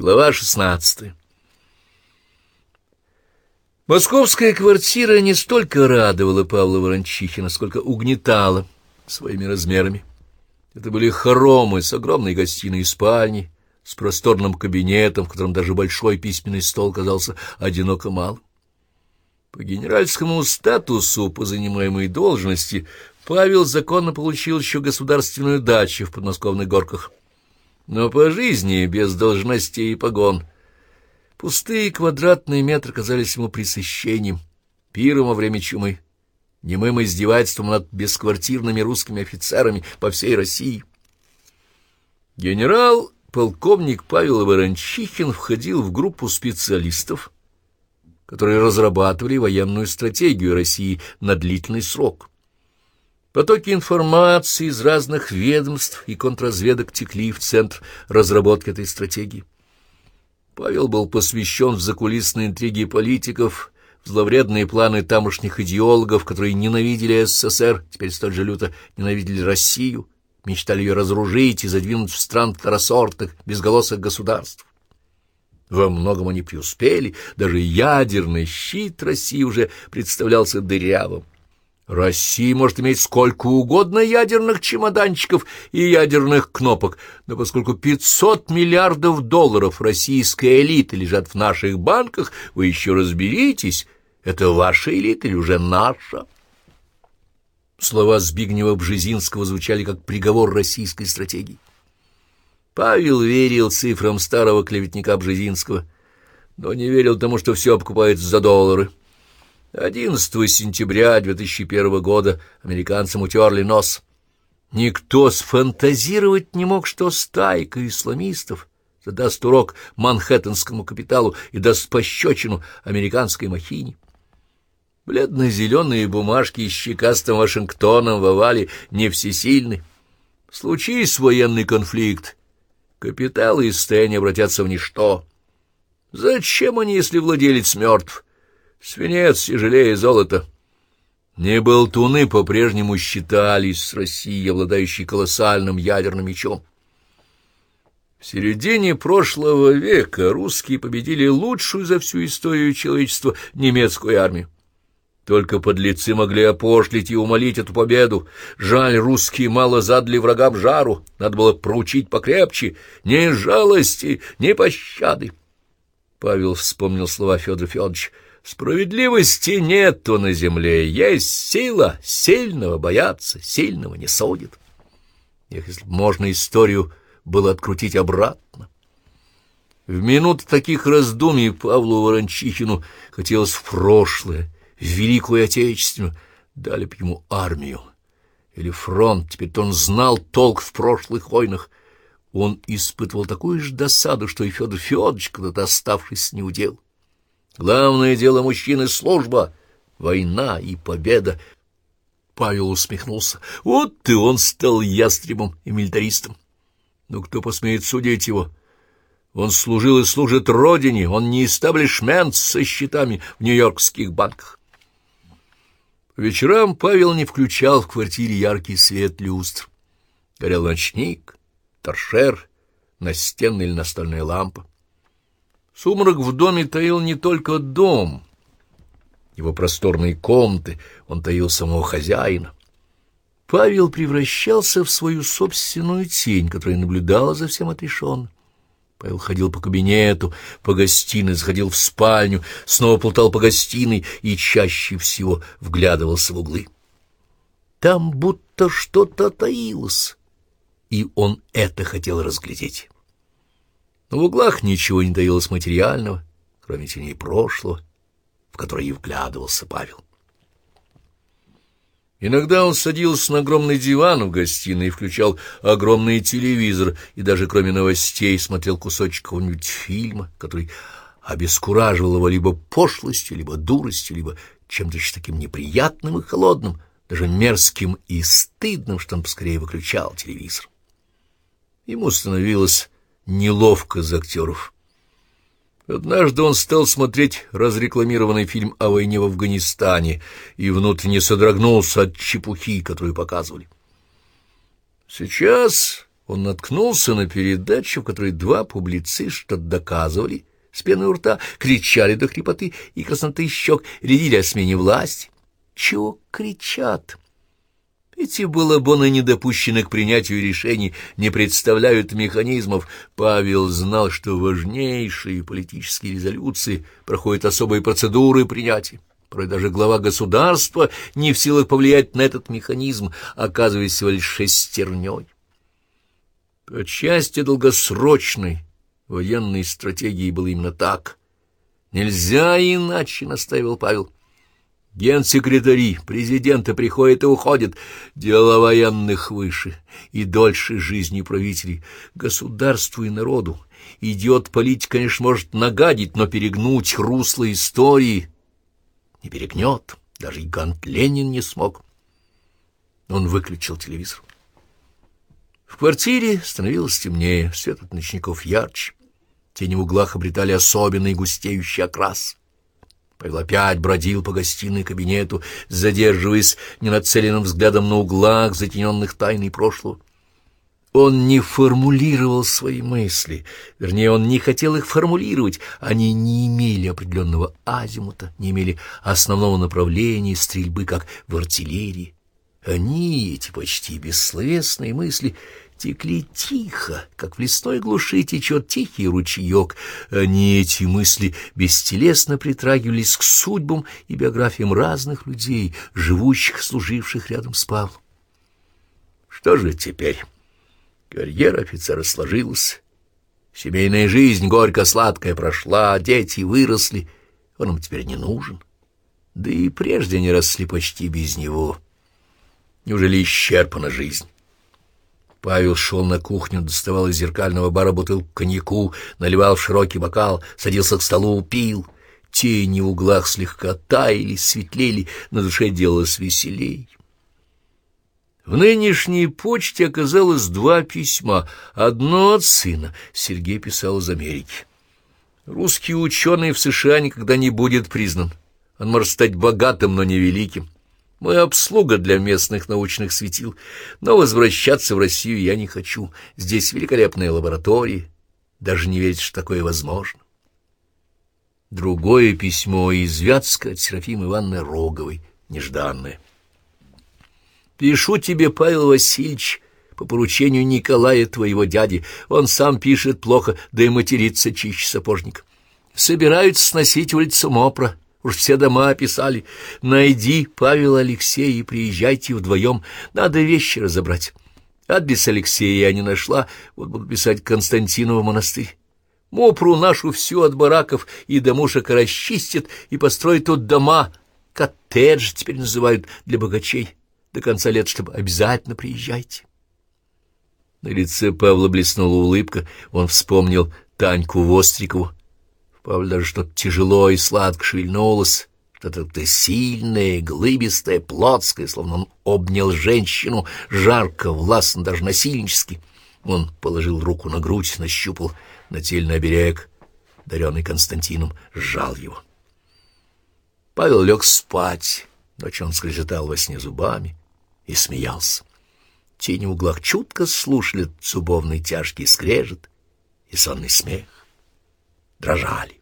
Глава шестнадцатая. Московская квартира не столько радовала Павла Ворончихина, сколько угнетала своими размерами. Это были хоромы с огромной гостиной и спальней, с просторным кабинетом, в котором даже большой письменный стол казался одиноко мал. По генеральскому статусу, по занимаемой должности, Павел законно получил еще государственную дачу в подмосковных горках. Но по жизни, без должностей и погон, пустые квадратные метры казались ему пресыщением, пиром во время чумы, немым издевательством над бесквартирными русскими офицерами по всей России. Генерал-полковник Павел Ворончихин входил в группу специалистов, которые разрабатывали военную стратегию России на длительный срок. Потоки информации из разных ведомств и контрразведок текли в центр разработки этой стратегии. Павел был посвящен в закулисные интриги политиков, в зловредные планы тамошних идеологов, которые ненавидели СССР, теперь столь же люто ненавидели Россию, мечтали ее разоружить и задвинуть в стран второсортных, безголосых государств. Во многом они преуспели, даже ядерный щит России уже представлялся дырявым. Россия может иметь сколько угодно ядерных чемоданчиков и ядерных кнопок, но поскольку 500 миллиардов долларов российской элиты лежат в наших банках, вы еще разберитесь, это ваша элита или уже наша? Слова Збигнева-Бжезинского звучали как приговор российской стратегии. Павел верил цифрам старого клеветника Бжезинского, но не верил тому, что все покупается за доллары. 11 сентября 2001 года американцам утерли нос. Никто сфантазировать не мог, что стайка исламистов задаст урок манхэттенскому капиталу и даст пощечину американской махине. Бледно-зеленые бумажки с щекастым Вашингтоном в овале не всесильны. Случись военный конфликт, капиталы и состояние обратятся в ничто. Зачем они, если владелец мертв? Свинец тяжелее золота. Не болтуны по-прежнему считались с Россией, обладающей колоссальным ядерным мечом. В середине прошлого века русские победили лучшую за всю историю человечества немецкую армию. Только подлецы могли опошлить и умолить эту победу. Жаль, русские мало задали врагам жару, надо было проучить покрепче. Ни жалости, ни пощады. Павел вспомнил слова Федора Федоровича. Справедливости нету на земле, есть сила, сильного бояться, сильного не судит. Если можно историю было открутить обратно. В минуты таких раздумий Павлу Ворончихину хотелось в прошлое, в Великую Отечественную, дали б ему армию или фронт, теперь-то он знал толк в прошлых войнах. Он испытывал такую же досаду, что и Федор Федорович, когда-то оставшись не удел. Главное дело мужчины — служба, война и победа. Павел усмехнулся. Вот ты он стал ястребом и милитаристом. Но кто посмеет судить его? Он служил и служит родине, он не истаблишмент со счетами в нью-йоркских банках. По вечерам Павел не включал в квартире яркий свет люстр. Горел ночник, торшер, настенная или настольная лампа. Сумрак в доме таил не только дом, его просторные комнаты, он таил самого хозяина. Павел превращался в свою собственную тень, которая наблюдала за всем отрешенно. Павел ходил по кабинету, по гостиной, сходил в спальню, снова плутал по гостиной и чаще всего вглядывался в углы. Там будто что-то таилось, и он это хотел разглядеть. Но в углах ничего не таилось материального, кроме теней прошлого, в которое и вглядывался Павел. Иногда он садился на огромный диван в гостиной и включал огромный телевизор, и даже кроме новостей смотрел кусочек какого-нибудь фильма, который обескураживал его либо пошлостью, либо дуростью, либо чем-то еще таким неприятным и холодным, даже мерзким и стыдным, что он поскорее выключал телевизор. Ему становилось неловко за актеров. Однажды он стал смотреть разрекламированный фильм о войне в Афганистане и внутренне содрогнулся от чепухи, которую показывали. Сейчас он наткнулся на передачу, в которой два публициста доказывали, с пеной у рта, кричали до хрипоты и красноты щек, рядили о смене власти. Чего кричат? Эти балабоны, не допущены к принятию решений, не представляют механизмов. Павел знал, что важнейшие политические резолюции проходят особые процедуры принятия. Порой даже глава государства не в силах повлиять на этот механизм, оказываясь всего лишь шестерней. По долгосрочной военной стратегии было именно так. Нельзя иначе, — настаивал Павел. Генсекретари, президенты приходят и уходят. Дело военных выше и дольше жизни правителей. Государству и народу. Идиот-политик, конечно, может нагадить, но перегнуть русло истории не перегнет. Даже Гант Ленин не смог. Он выключил телевизор. В квартире становилось темнее, свет от ночников ярче. Тени в углах обретали особенный густеющий окрас. Павел опять бродил по гостиной кабинету, задерживаясь ненацеленным взглядом на углах, затененных тайной прошлого. Он не формулировал свои мысли, вернее, он не хотел их формулировать, они не имели определенного азимута, не имели основного направления стрельбы, как в артиллерии. Они, эти почти бессловесные мысли, текли тихо, как в лесной глуши течет тихий ручеек. Они, эти мысли, бестелесно притрагивались к судьбам и биографиям разных людей, живущих, служивших рядом с Павлом. Что же теперь? Карьера офицера сложилась. Семейная жизнь горько-сладкая прошла, дети выросли, он им теперь не нужен. Да и прежде они росли почти без него. Неужели исчерпана жизнь? Павел шел на кухню, доставал из зеркального бара бутылку коньяку, наливал в широкий бокал, садился к столу, пил. Тени в углах слегка таяли, светлели, на душе делалось веселей. В нынешней почте оказалось два письма. Одно от сына. Сергей писал из Америки. Русский ученый в США никогда не будет признан. Он может стать богатым, но не великим. Мы обслуга для местных научных светил, но возвращаться в Россию я не хочу. Здесь великолепные лаборатории. Даже не верить, что такое возможно. Другое письмо из Вятска от Серафимы Ивановны Роговой, нежданное. «Пишу тебе, Павел Васильевич, по поручению Николая, твоего дяди. Он сам пишет плохо, да и матерится чище сапожник. Собираются сносить улицу Мопра». Уж все дома описали. Найди Павел Алексея и приезжайте вдвоем. Надо вещи разобрать. Адрес Алексея я не нашла, вот буду писать Константинова монастырь. Мопру нашу всю от бараков и домушек расчистят и построят тут дома. Коттедж теперь называют для богачей. До конца лет, чтобы обязательно приезжайте. На лице Павла блеснула улыбка. Он вспомнил Таньку Вострикову. Павел даже что-то тяжело и сладко шевельнулось, что-то сильное, глыбистое, плотское, словно он обнял женщину, жарко, властно, даже насильнически. Он положил руку на грудь, нащупал нательный оберег, даренный Константином, сжал его. Павел лег спать, ночью он скрежетал во сне зубами и смеялся. Тени в углах чутко слушали зубовный тяжкий скрежет и сонный смех дрожали.